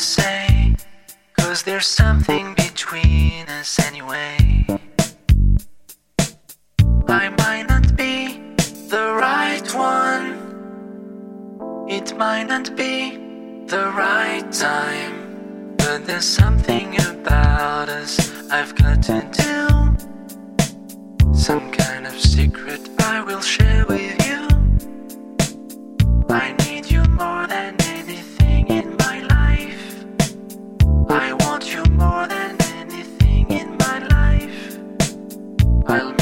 say, cause there's something between us anyway. I might not be the right one, it might not be the right time, but there's something about us I've got to do. Bye.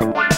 Bye.